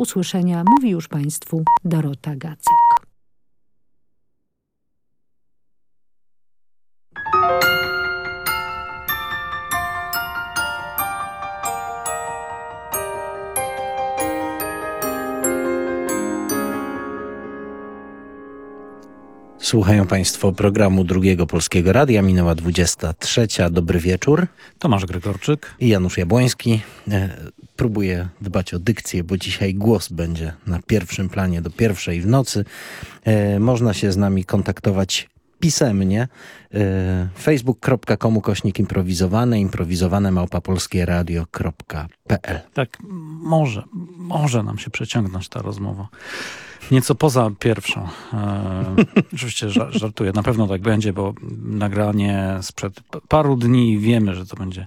usłyszenia mówi już Państwu Dorota Gacek. Słuchają Państwo programu Drugiego Polskiego Radia. Minęła 23. Dobry wieczór. Tomasz Gregorczyk i Janusz Jabłoński. E, próbuję dbać o dykcję, bo dzisiaj głos będzie na pierwszym planie do pierwszej w nocy. E, można się z nami kontaktować pisemnie e, facebook.com kośnik improwizowane, improwizowane małpapolskieradio.pl Tak, może, może nam się przeciągnąć ta rozmowa. Nieco poza pierwszą. E, oczywiście żartuję, na pewno tak będzie, bo nagranie sprzed paru dni wiemy, że to będzie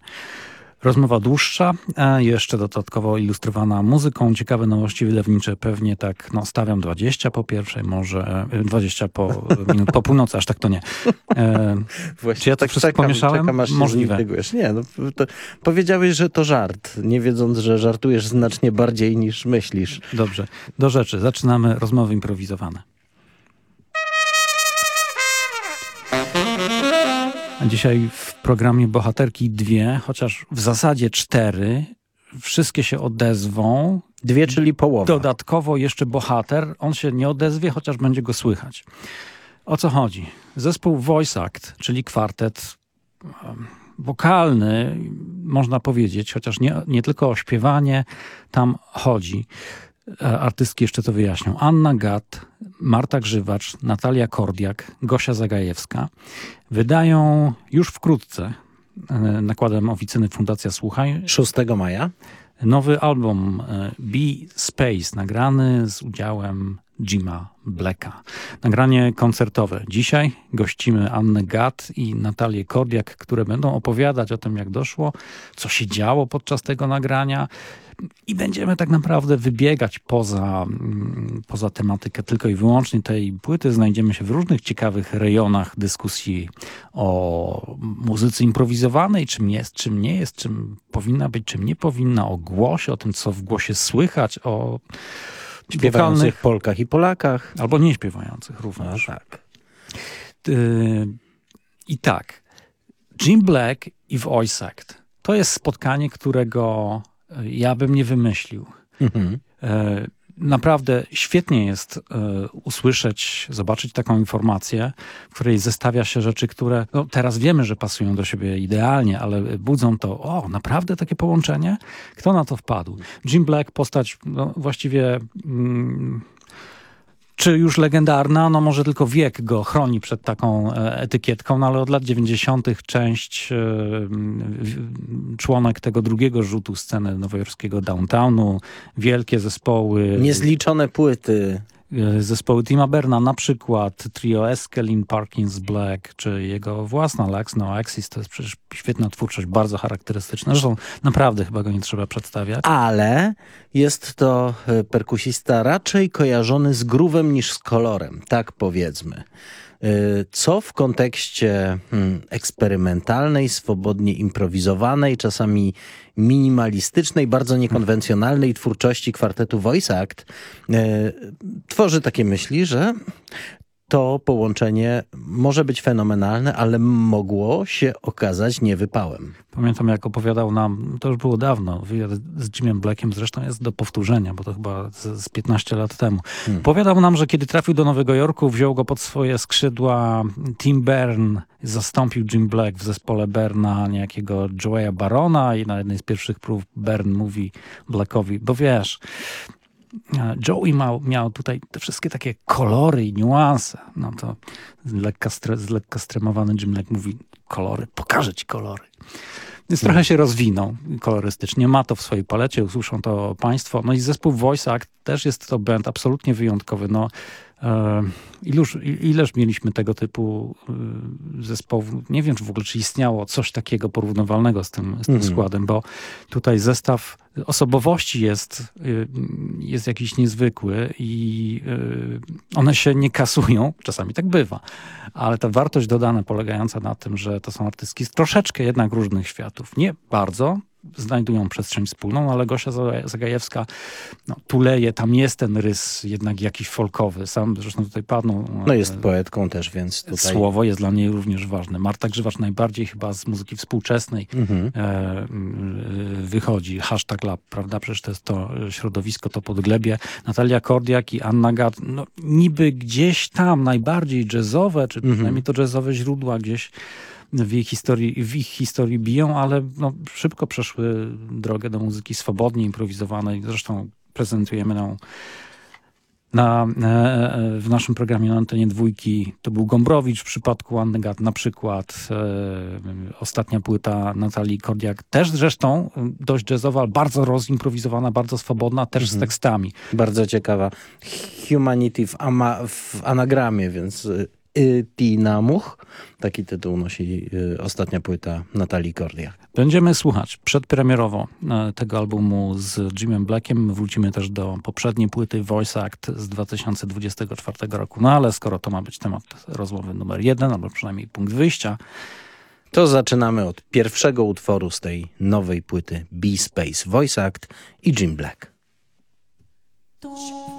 Rozmowa dłuższa, jeszcze dodatkowo ilustrowana muzyką. Ciekawe nowości wydawnicze pewnie tak, no stawiam 20 po pierwszej, może 20 po, minut po północy, aż tak to nie. E, Właśnie czy ja tak wszystko czekam, pomieszałem? Czekam, Możliwe. Nie, no, powiedziałeś, że to żart, nie wiedząc, że żartujesz znacznie bardziej niż myślisz. Dobrze, do rzeczy. Zaczynamy rozmowy improwizowane. Dzisiaj w programie Bohaterki dwie, chociaż w zasadzie cztery, wszystkie się odezwą. Dwie, czyli połowa. Dodatkowo jeszcze bohater, on się nie odezwie, chociaż będzie go słychać. O co chodzi? Zespół Voice Act, czyli kwartet wokalny, można powiedzieć, chociaż nie, nie tylko o śpiewanie tam chodzi. E, artystki jeszcze to wyjaśnią. Anna Gat, Marta Grzywacz, Natalia Kordiak, Gosia Zagajewska wydają już wkrótce e, nakładem oficyny Fundacja Słuchaj 6 maja nowy album e, Be Space nagrany z udziałem Jima Blacka. Nagranie koncertowe. Dzisiaj gościmy Annę Gat i Natalię Kordiak, które będą opowiadać o tym, jak doszło, co się działo podczas tego nagrania, i będziemy tak naprawdę wybiegać poza, mm, poza tematykę tylko i wyłącznie tej płyty. Znajdziemy się w różnych ciekawych rejonach dyskusji o muzyce improwizowanej, czym jest, czym nie jest, czym powinna być, czym nie powinna, o głosie, o tym, co w głosie słychać, o śpiewających Polkach i Polakach. Albo nie śpiewających również. A, tak. I tak, Jim Black i Voice Act. To jest spotkanie, którego ja bym nie wymyślił. Mhm. E, naprawdę świetnie jest e, usłyszeć, zobaczyć taką informację, w której zestawia się rzeczy, które no, teraz wiemy, że pasują do siebie idealnie, ale budzą to, o, naprawdę takie połączenie? Kto na to wpadł? Jim Black, postać no, właściwie... Mm, czy już legendarna, no może tylko wiek go chroni przed taką e, etykietką, no ale od lat 90. część, e, członek tego drugiego rzutu sceny nowojorskiego downtownu, wielkie zespoły. Niezliczone płyty. E, zespoły Tima Berna, na przykład trio Eskelin, Parkins Black, czy jego własna Lex No Axis, to jest przecież świetna twórczość, bardzo charakterystyczna. Zresztą naprawdę chyba go nie trzeba przedstawiać. Ale jest to e, perkusista raczej kojarzony z grówem niż z kolorem, tak powiedzmy. Y, co w kontekście hmm, eksperymentalnej, swobodnie improwizowanej, czasami minimalistycznej, bardzo niekonwencjonalnej twórczości kwartetu Voice Act y, tworzy takie myśli, że to połączenie może być fenomenalne, ale mogło się okazać niewypałem. Pamiętam, jak opowiadał nam, to już było dawno, wywiad z Jimem Blackiem zresztą jest do powtórzenia, bo to chyba z, z 15 lat temu. Hmm. Opowiadał nam, że kiedy trafił do Nowego Jorku, wziął go pod swoje skrzydła Tim Bern, zastąpił Jim Black w zespole Berna, niejakiego Joe'a Barona i na jednej z pierwszych prób Bern mówi Blackowi, bo wiesz, Joey miał, miał tutaj te wszystkie takie kolory i niuanse. No to z lekka, z lekka stremowany Jim Black mówi kolory, pokażę ci kolory. Więc trochę no. się rozwinął kolorystycznie. Ma to w swojej palecie, usłyszą to państwo. No i zespół Voice Act też jest to band absolutnie wyjątkowy. No, iluż, ileż mieliśmy tego typu e, zespołów. Nie wiem, czy w ogóle czy istniało coś takiego porównywalnego z tym, z tym mm. składem, bo tutaj zestaw osobowości jest, y, jest jakiś niezwykły i y, one się nie kasują, czasami tak bywa, ale ta wartość dodana polegająca na tym, że to są artystki z troszeczkę jednak różnych światów, nie bardzo, znajdują przestrzeń wspólną, ale Gosia Zagajewska no, tuleje, tam jest ten rys jednak jakiś folkowy. Sam zresztą tutaj padną. No jest poetką też, więc tutaj... Słowo jest dla niej również ważne. Marta Grzywacz najbardziej chyba z muzyki współczesnej Mhm. e, wychodzi. Hashtag Lab, prawda? Przecież to jest to środowisko, to podglebie. Natalia Kordiak i Anna Gad, no niby gdzieś tam najbardziej jazzowe, czy Mhm. przynajmniej to jazzowe źródła gdzieś w ich historii, w ich historii biją, ale no, szybko przeszły drogę do muzyki swobodnie improwizowanej. Zresztą prezentujemy ją na, e, w naszym programie na antenie dwójki. To był Gombrowicz w przypadku Anny na przykład. E, ostatnia płyta Natalii Kordiak też zresztą dość jazzowa, bardzo rozimprowizowana, bardzo swobodna, też z tekstami. Bardzo ciekawa. Humanity w, ama, w anagramie, więc y, Tinamuch. Taki tytuł nosi y, ostatnia płyta Natalii Kordiak. Będziemy słuchać przedpremierowo e, tego albumu z Jimem Blackiem. Wrócimy też do poprzedniej płyty Voice Act z 2024 roku. No ale skoro to ma być temat rozmowy numer jeden, albo przynajmniej punkt wyjścia, To zaczynamy od pierwszego utworu z tej nowej płyty B-Space Voice Act i Jim Black. Thank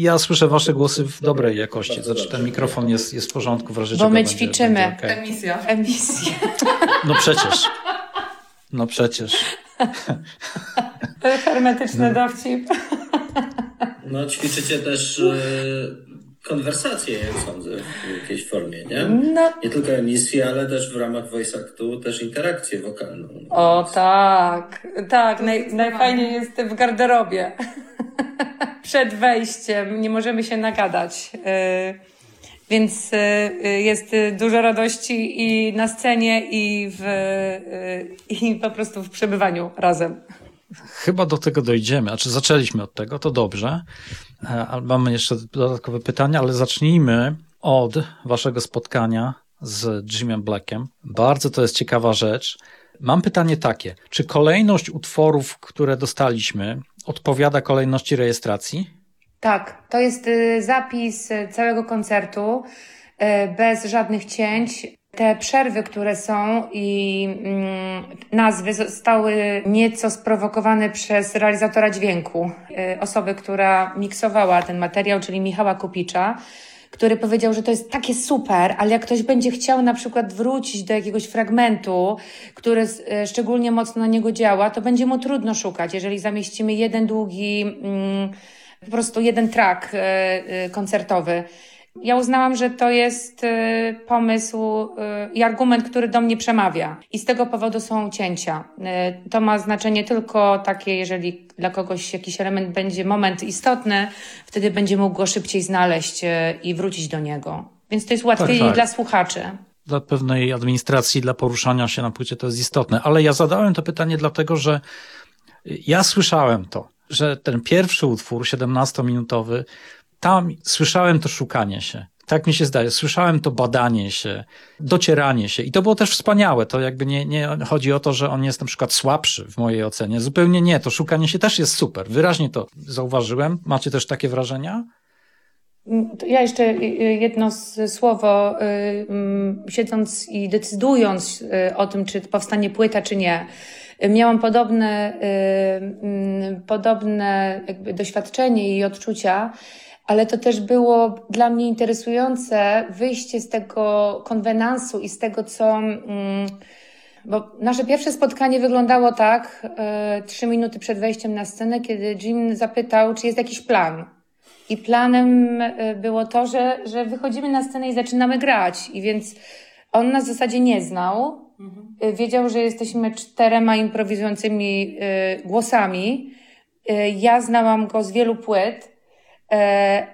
Ja słyszę wasze głosy w dobrej jakości. Znaczy ten mikrofon jest, jest w porządku, w razie Bo czego my będzie- ćwiczymy. będzie okej. Emisja. Emisja. No przecież. No przecież. Hermetyczny dowcip. No ćwiczycie też e, konwersacje, jak sądzę, w jakiejś formie, nie? No, Nie tylko emisję, ale też w ramach voice actu też interakcję wokalną. o tak, tak, naj, najfajniej jest w garderobie. Przed wejściem nie możemy się nagadać. y, Więc y, jest dużo radości i na scenie, i, w, y, i po prostu w przebywaniu razem. Chyba do tego dojdziemy. Znaczy zaczęliśmy od tego, to dobrze. E, mamy jeszcze dodatkowe pytania, ale zacznijmy od waszego spotkania z Jimem Blackiem. Bardzo to jest ciekawa rzecz. Mam pytanie takie. Czy kolejność utworów, które dostaliśmy, odpowiada kolejności rejestracji? Tak, to jest y, zapis y, całego koncertu y, bez żadnych cięć. Te przerwy, które są i mm, nazwy zostały nieco sprowokowane przez realizatora dźwięku, osoby, która miksowała ten materiał, czyli Michała Kupicza, który powiedział, że to jest takie super, ale jak ktoś będzie chciał na przykład wrócić do jakiegoś fragmentu, który y, szczególnie mocno na niego działa, to będzie mu trudno szukać, jeżeli zamieścimy jeden długi, mm, po prostu jeden track y, y, koncertowy. Ja uznałam, że to jest y, pomysł y, i argument, który do mnie przemawia. I z tego powodu są cięcia. Y, To ma znaczenie tylko takie, jeżeli dla kogoś jakiś element będzie moment istotny, wtedy będzie mógł go szybciej znaleźć i wrócić do niego. Więc to jest łatwiej tak. dla słuchaczy. Dla pewnej administracji, dla poruszania się na płycie to jest istotne. Ale ja zadałem to pytanie dlatego, że ja słyszałem to, że ten pierwszy utwór, 17-minutowy, tam słyszałem to szukanie się. Tak mi się zdaje. Słyszałem to badanie się, docieranie się. I to było też wspaniałe. To jakby nie, nie chodzi o to, że on jest na przykład słabszy w mojej ocenie. Zupełnie nie. To szukanie się też jest super. Wyraźnie to zauważyłem. Macie też takie wrażenia? Mm, Ja jeszcze y, y, jedno słowo, y, mm, siedząc i decydując o tym, czy powstanie płyta, czy nie. Miałam podobne, mm, podobne jakby doświadczenie i odczucia, ale to też było dla mnie interesujące wyjście z tego konwenansu i z tego, co. mm, Bo nasze pierwsze spotkanie wyglądało tak, y, trzy minuty przed wejściem na scenę, kiedy Jim zapytał, czy jest jakiś plan. I planem y, było to, że, że wychodzimy na scenę i zaczynamy grać. I więc on nas w zasadzie nie znał. Y, Wiedział, że jesteśmy czterema improwizującymi głosami. Ja znałam go z wielu płyt,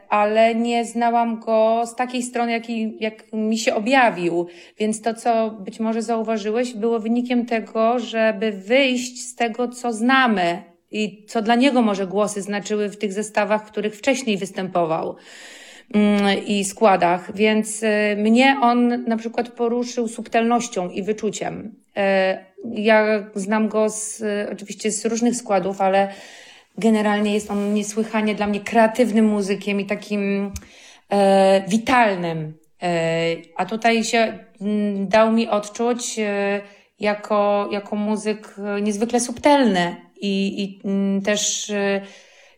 ale nie znałam go z takiej strony, jaki, jak mi się objawił. Więc to, co być może zauważyłeś, było wynikiem tego, żeby wyjść z tego, co znamy i co dla niego może głosy znaczyły w tych zestawach, w których wcześniej występował mm, i składach. Więc y, mnie on na przykład poruszył subtelnością i wyczuciem. Y, Ja znam go z, oczywiście z różnych składów, ale generalnie jest on niesłychanie dla mnie kreatywnym muzykiem i takim e, witalnym. E, a tutaj się mm, dał mi odczuć e, jako, jako muzyk e, niezwykle subtelny i, i mm, też e,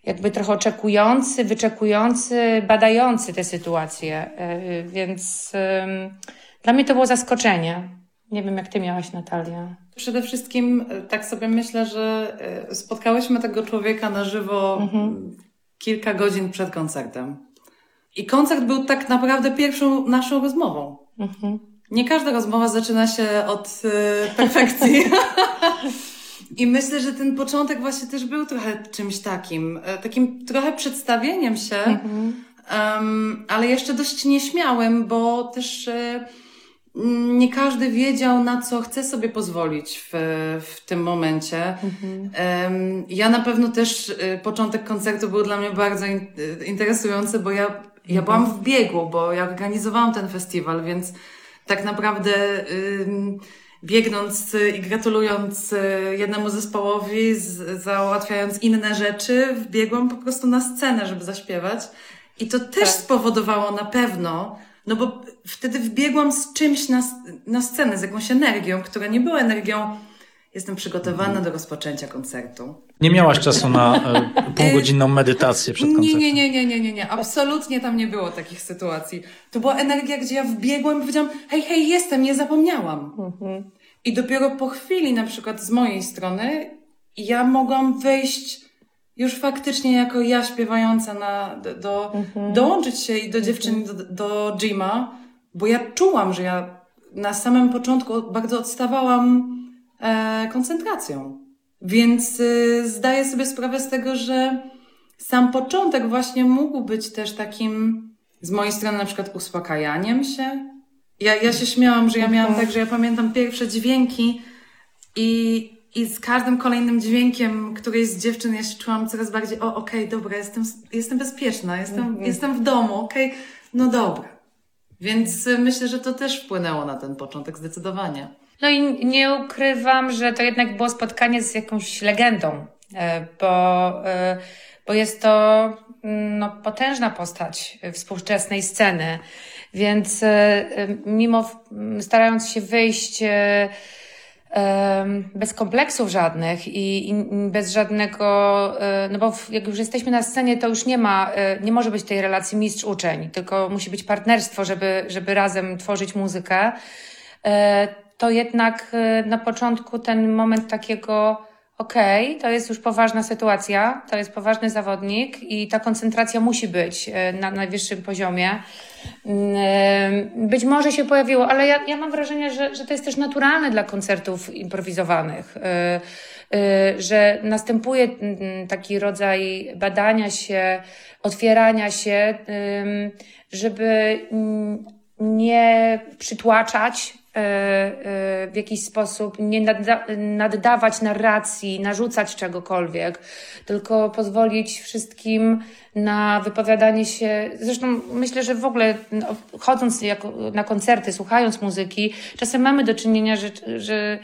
jakby trochę oczekujący, wyczekujący, badający tę sytuację. E, Więc em, dla mnie to było zaskoczenie. Nie wiem, jak ty miałaś, Natalia. Przede wszystkim e, tak sobie myślę, że e, spotkałyśmy tego człowieka na żywo Mhm. kilka godzin przed koncertem. I koncert był tak naprawdę pierwszą naszą rozmową. Mhm. Nie każda rozmowa zaczyna się od e, perfekcji. I myślę, że ten początek właśnie też był trochę czymś takim, takim trochę przedstawieniem się, Mhm. em, ale jeszcze dość nieśmiałym, bo też mm, nie każdy wiedział, na co chce sobie pozwolić w, w tym momencie. Mhm. Ja na pewno też y, początek koncertu był dla mnie bardzo in, y, interesujący, bo ja Ja byłam w biegu, bo ja organizowałam ten festiwal, więc tak naprawdę biegnąc i gratulując y, jednemu zespołowi, załatwiając inne rzeczy, wbiegłam po prostu na scenę, żeby zaśpiewać. I to też Tak. spowodowało na pewno, no bo wtedy wbiegłam z czymś na, na scenę, z jakąś energią, która nie była energią, jestem przygotowana do rozpoczęcia koncertu. Nie miałaś czasu na e, półgodzinną medytację przed Nie, koncertem. nie, nie, nie, nie, nie, nie. Absolutnie tam nie było takich sytuacji. To była energia, gdzie ja wbiegłam i powiedziałam, hej, hej, jestem, nie zapomniałam. I dopiero po chwili, na przykład z mojej strony, ja mogłam wejść już faktycznie jako ja śpiewająca na, do, do dołączyć się i do dziewczyn, do, do Jima, bo ja czułam, że ja na samym początku bardzo odstawałam e, koncentracją. Więc y, zdaję sobie sprawę z tego, że sam początek właśnie mógł być też takim z mojej strony na przykład uspokajaniem się. Ja, ja się śmiałam, że ja miałam tak, że ja pamiętam pierwsze dźwięki i, i z każdym kolejnym dźwiękiem którejś z dziewczyn ja się czułam coraz bardziej, o okej, dobra, jestem, jestem bezpieczna, jestem, jestem w domu, okej, no dobra. Więc y, myślę, że to też wpłynęło na ten początek zdecydowanie. No i nie ukrywam, że to jednak było spotkanie z jakąś legendą, e, bo, e, bo jest to mm, no, potężna postać współczesnej sceny. Więc e, mimo starając się wyjść bez kompleksów żadnych i, bez żadnego, e, no bo jak już jesteśmy na scenie, to już nie ma, e, nie może być tej relacji mistrz-uczeń, tylko musi być partnerstwo, żeby, żeby razem tworzyć muzykę. E, To jednak na początku ten moment takiego, okej, to jest już poważna sytuacja, to jest poważny zawodnik i ta koncentracja musi być e, na najwyższym poziomie. Mm, e, Być może się pojawiło, ale ja, ja mam wrażenie, że, że to jest też naturalne dla koncertów improwizowanych, e, że następuje mm, taki rodzaj badania się, otwierania się, żeby mm, nie przytłaczać w jakiś sposób, nie nadda- naddawać narracji, narzucać czegokolwiek, tylko pozwolić wszystkim na wypowiadanie się. Zresztą myślę, że w ogóle no, chodząc na koncerty, słuchając muzyki, czasem mamy do czynienia, że, że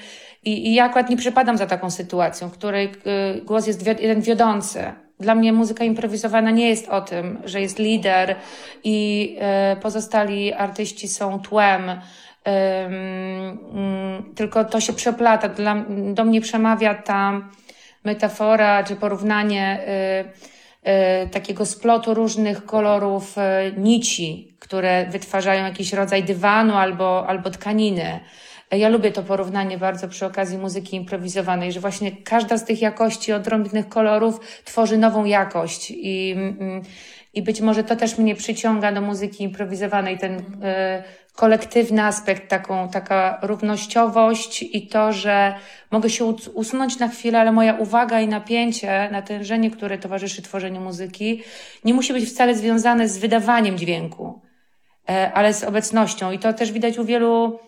i, i ja akurat nie przypadam za taką sytuacją, w której y, głos jest jeden wiodący. Dla mnie muzyka improwizowana nie jest o tym, że jest lider i e, pozostali artyści są tłem, tylko to się przeplata. Dla, do mnie przemawia ta metafora czy porównanie y, y, takiego splotu różnych kolorów y, nici, które wytwarzają jakiś rodzaj dywanu albo, albo tkaniny. Ja lubię to porównanie bardzo przy okazji muzyki improwizowanej, że właśnie każda z tych jakości odrębnych kolorów tworzy nową jakość i, mm, i być może to też mnie przyciąga do muzyki improwizowanej, ten kolektywny aspekt, taką, taka równościowość i to, że mogę się us- usunąć na chwilę, ale moja uwaga i napięcie, natężenie, które towarzyszy tworzeniu muzyki, nie musi być wcale związane z wydawaniem dźwięku, e, ale z obecnością. I to też widać u wielu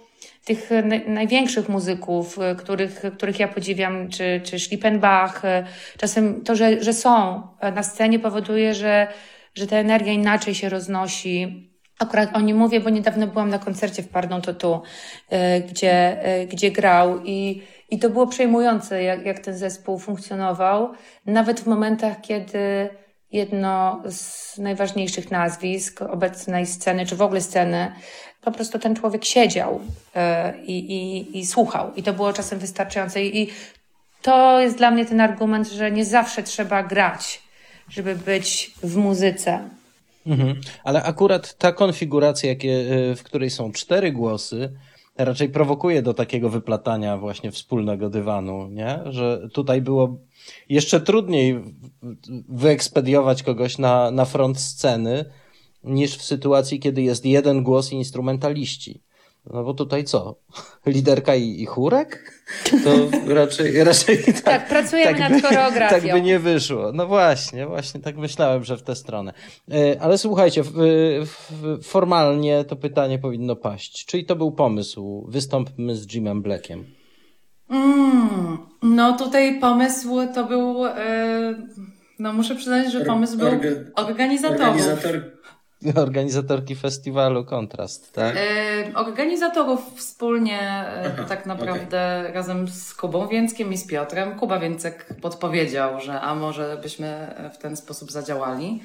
tych naj- największych muzyków, e, których, których ja podziwiam, czy, czy Schlippenbach. e, Czasem to, że, że są na scenie powoduje, że, że ta energia inaczej się roznosi. Akurat o nim mówię, bo niedawno byłam na koncercie w Pardon to tu, e, gdzie, e, gdzie grał i, i to było przejmujące, jak, jak ten zespół funkcjonował. Nawet w momentach, kiedy jedno z najważniejszych nazwisk obecnej sceny, czy w ogóle sceny, po prostu ten człowiek siedział e, i, i, i słuchał. I to było czasem wystarczające. I to jest dla mnie ten argument, że nie zawsze trzeba grać, żeby być w muzyce. Mhm. Ale akurat ta konfiguracja, jakie, y, w której są cztery głosy, raczej prowokuje do takiego wyplatania właśnie wspólnego dywanu, nie? Że tutaj było jeszcze trudniej wyekspediować kogoś na, na front sceny, niż w sytuacji, kiedy jest jeden głos instrumentaliści. No bo tutaj co? Liderka i, i chórek? To raczej, raczej tak, Tak, pracujemy nad choreografią. Tak by nie wyszło. No właśnie, właśnie tak myślałem, że w tę stronę. E, Ale słuchajcie, formalnie to pytanie powinno paść. Czyli to był pomysł? Wystąpmy z Jimem Blackiem. Mm, no tutaj pomysł to był, e, no muszę przyznać, że pomysł był organizatorów. Organizator, organizatorki festiwalu Kontrast, tak? E, organizatorów wspólnie e, tak naprawdę razem z Kubą Więckiem i z Piotrem. Kuba Więcek podpowiedział, że a może byśmy w ten sposób zadziałali.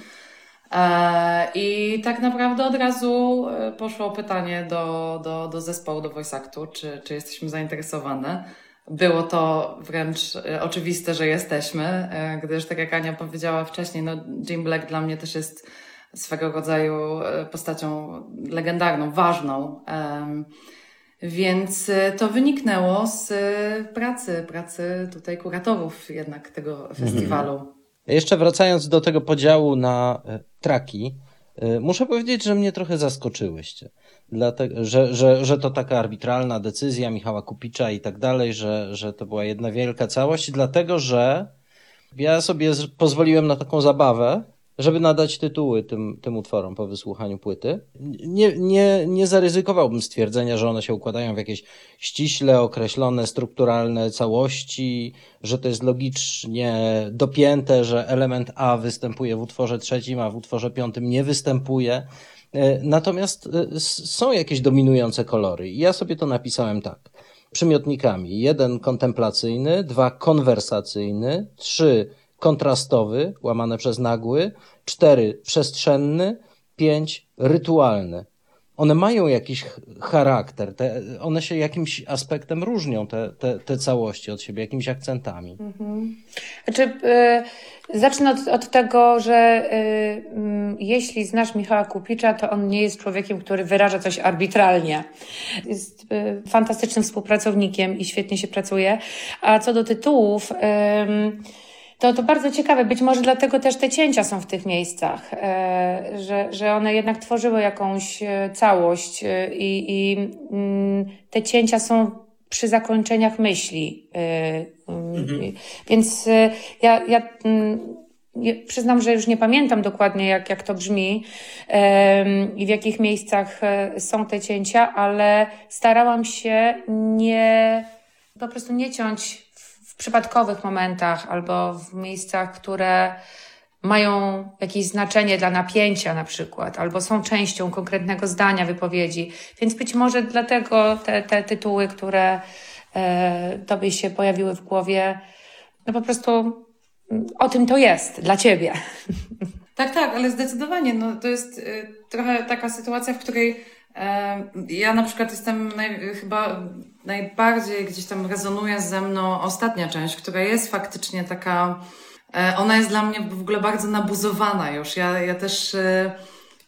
E, I tak naprawdę od razu poszło pytanie do, do, do zespołu, do Voice Actu, czy, czy jesteśmy zainteresowane. Było to wręcz oczywiste, że jesteśmy, gdyż tak jak Ania powiedziała wcześniej, no Jim Black dla mnie też jest swego rodzaju e, postacią legendarną, ważną. Więc e, to wyniknęło z e, pracy, pracy tutaj kuratorów jednak tego festiwalu. Jeszcze wracając do tego podziału na traki, muszę powiedzieć, że mnie trochę zaskoczyłyście. Dlatego, że, że, że to taka arbitralna decyzja Michała Kupicza i tak dalej, że, że to była jedna wielka całość, dlatego że ja sobie pozwoliłem na taką zabawę, żeby nadać tytuły tym, tym utworom po wysłuchaniu płyty. Nie, nie, nie zaryzykowałbym stwierdzenia, że one się układają w jakieś ściśle określone, strukturalne całości, że to jest logicznie dopięte, że element A występuje w utworze trzecim, a w utworze piątym nie występuje. E, Natomiast e, są jakieś dominujące kolory. Ja sobie to napisałem tak. Przymiotnikami. Jeden kontemplacyjny, dwa konwersacyjny, trzy kontrastowy, łamane przez nagły, cztery przestrzenny, pięć rytualny. One mają jakiś ch- charakter, te, one się jakimś aspektem różnią, te, te, te całości od siebie, jakimiś akcentami. Znaczy, y, zacznę od, od tego, że y, jeśli znasz Michała Kupicza, to on nie jest człowiekiem, który wyraża coś arbitralnie. Jest y, fantastycznym współpracownikiem i świetnie się pracuje. A co do tytułów, ym, to to bardzo ciekawe. Być może dlatego też te cięcia są w tych miejscach, e, że, że one jednak tworzyły jakąś e, całość e, i, i mm, te cięcia są przy zakończeniach myśli. mm, Więc ja, ja mm, nie, przyznam, że już nie pamiętam dokładnie, jak, jak to brzmi i w jakich miejscach są te cięcia, ale starałam się nie, po prostu nie ciąć przypadkowych momentach albo w miejscach, które mają jakieś znaczenie dla napięcia na przykład, albo są częścią konkretnego zdania wypowiedzi. Więc być może dlatego te, te tytuły, które e, tobie się pojawiły w głowie, no po prostu mm, o tym to jest dla ciebie. Tak, tak, ale zdecydowanie. No, to jest y, trochę taka sytuacja, w której ja na przykład jestem naj, chyba najbardziej gdzieś tam rezonuje ze mną ostatnia część, która jest faktycznie taka, e, ona jest dla mnie w ogóle bardzo nabuzowana już. Ja, ja też e,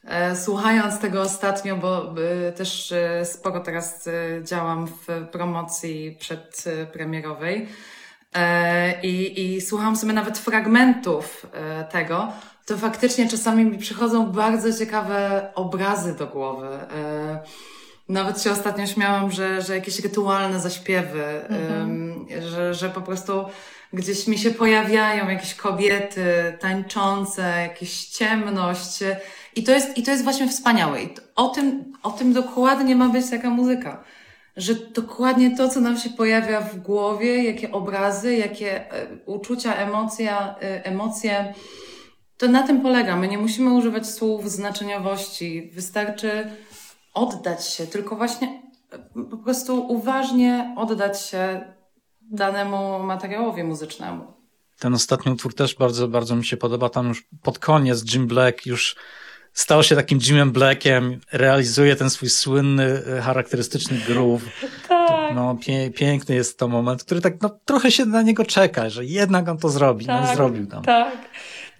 e, słuchając tego ostatnio, bo e, też e, sporo teraz e, działam w promocji przedpremierowej, E, i, i słucham sobie nawet fragmentów e, tego, to faktycznie czasami mi przychodzą bardzo ciekawe obrazy do głowy. E, Nawet się ostatnio śmiałam, że, że jakieś rytualne zaśpiewy, em, że, że po prostu gdzieś mi się pojawiają jakieś kobiety tańczące, jakieś ciemność. I to jest, i to jest właśnie wspaniałe. I to- o tym, o tym dokładnie ma być taka muzyka że dokładnie to, co nam się pojawia w głowie, jakie obrazy, jakie e, uczucia, emocja, e, emocje, to na tym polega. My nie musimy używać słów znaczeniowości. Wystarczy oddać się, tylko właśnie e, po prostu uważnie oddać się danemu materiałowi muzycznemu. Ten ostatni utwór też bardzo, bardzo mi się podoba. Tam już pod koniec Jim Black już stał się takim Jimem Blackiem, realizuje ten swój słynny, e, charakterystyczny groove. Tak. No, pie, piękny jest to moment, który tak, no, trochę się na niego czeka, że jednak on to zrobi. No, on zrobił tam. Tak,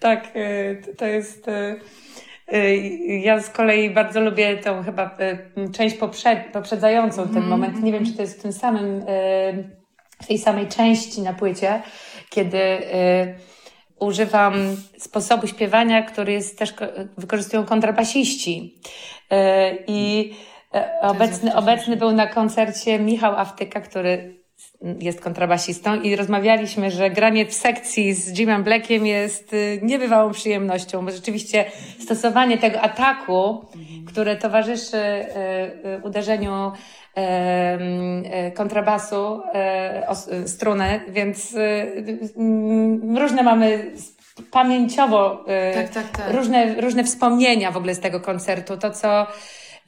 tak. y, To jest. y, y, Ja z kolei bardzo lubię tą chyba część poprzed, poprzedzającą ten moment. Nie wiem, czy to jest w tym samym, w tej samej części na płycie, kiedy używam sposobu śpiewania, który jest też ko- wykorzystują kontrabasiści. I obecny, obecny był na koncercie Michał Awtyka, który jest kontrabasistą i rozmawialiśmy, że granie w sekcji z Jimem Blackiem jest y, niebywałą przyjemnością, bo rzeczywiście stosowanie tego ataku, które towarzyszy y, y, uderzeniu kontrabasu, y, struny, więc różne mamy pamięciowo Tak, tak, tak. Różne, różne wspomnienia w ogóle z tego koncertu. To, co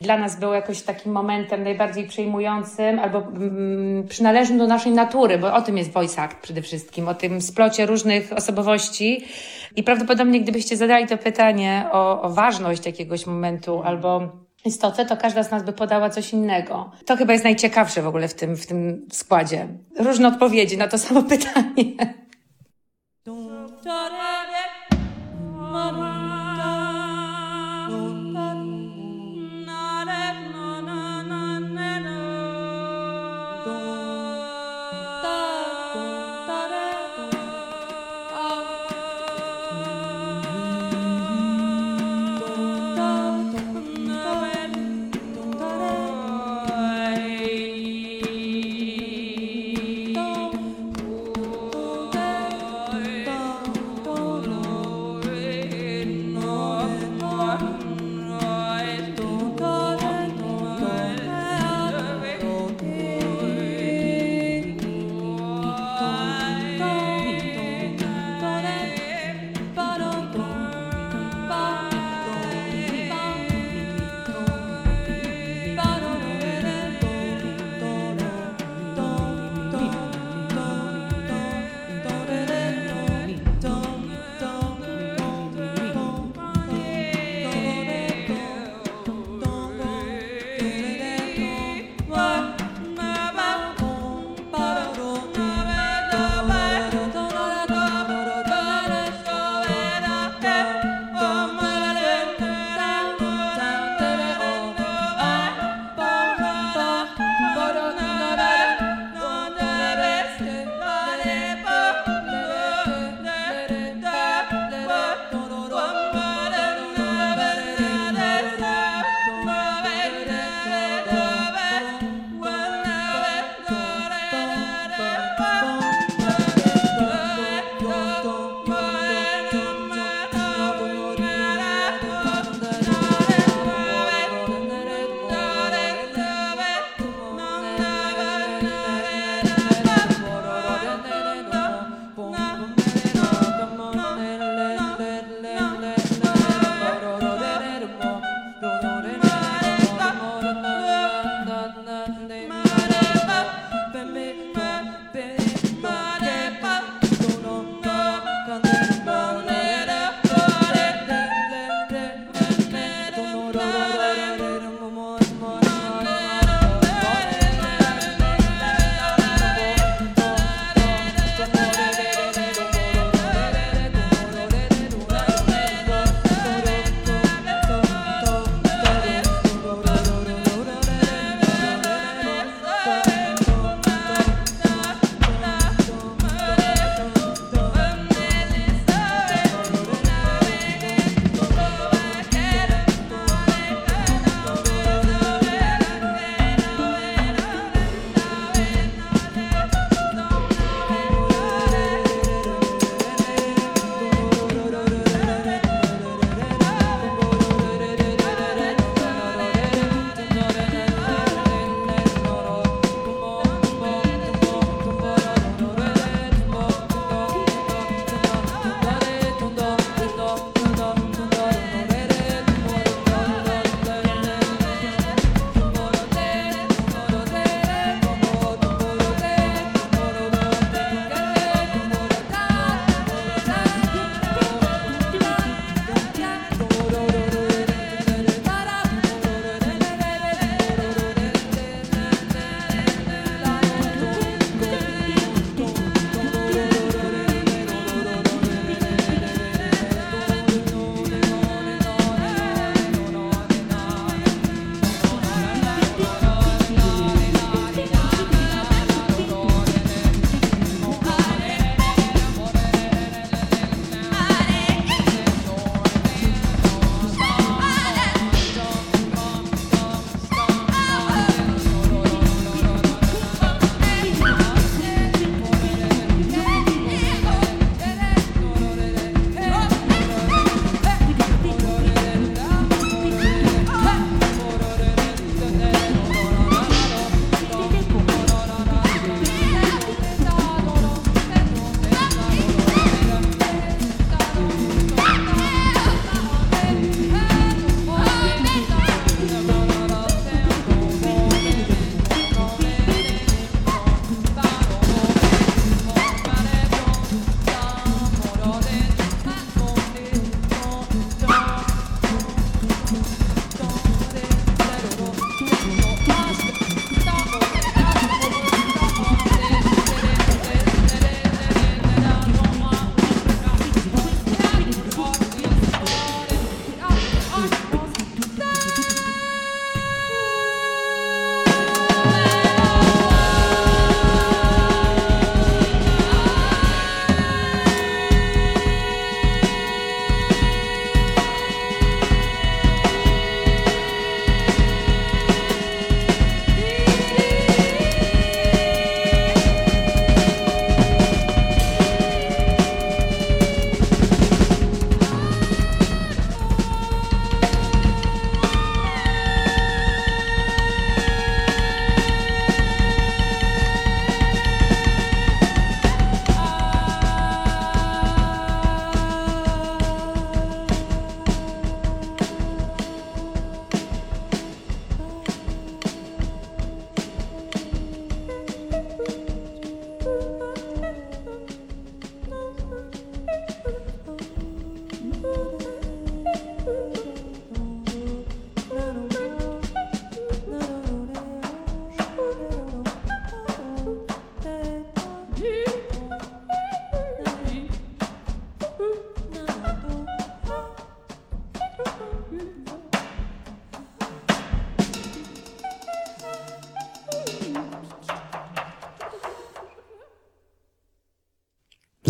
dla nas było jakoś takim momentem najbardziej przejmującym albo mm, przynależnym do naszej natury, bo o tym jest voice act przede wszystkim, o tym splocie różnych osobowości. I prawdopodobnie gdybyście zadali to pytanie o, o ważność jakiegoś momentu albo istotę, to każda z nas by podała coś innego. To chyba jest najciekawsze w ogóle w tym, w tym składzie. Różne odpowiedzi na to samo pytanie.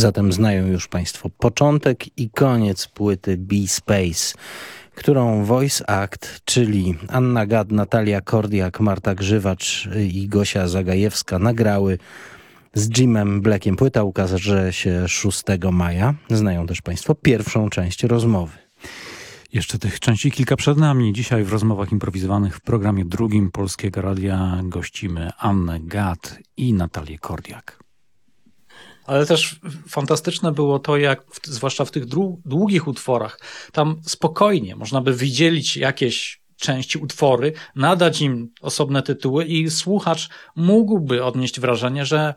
Zatem znają już Państwo początek i koniec płyty B-Space, którą Voice Act, czyli Anna Gad, Natalia Kordiak, Marta Grzywacz i Gosia Zagajewska nagrały z Jimem Blackiem. Płyta ukaże się 6 maja. Znają też Państwo pierwszą część rozmowy. Jeszcze tych części kilka przed nami. Dzisiaj w rozmowach improwizowanych w programie drugim Polskiego Radia gościmy Annę Gad i Natalię Kordiak. Ale też fantastyczne było to, jak zwłaszcza w tych długich utworach, tam spokojnie można by wydzielić jakieś części utwory, nadać im osobne tytuły i słuchacz mógłby odnieść wrażenie, że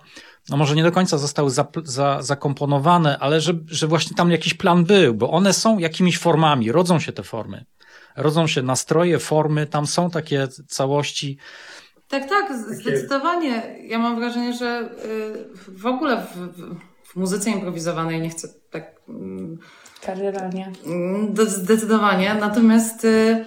no może nie do końca zostały za, za, zakomponowane, ale że, że właśnie tam jakiś plan był, bo one są jakimiś formami, rodzą się te formy. Rodzą się nastroje, formy, tam są takie całości. Tak, tak, zdecydowanie. Ja mam wrażenie, że y, w ogóle w, w muzyce improwizowanej nie chcę tak. Mm, Kardynalnie. Mm, zdecydowanie. Natomiast y,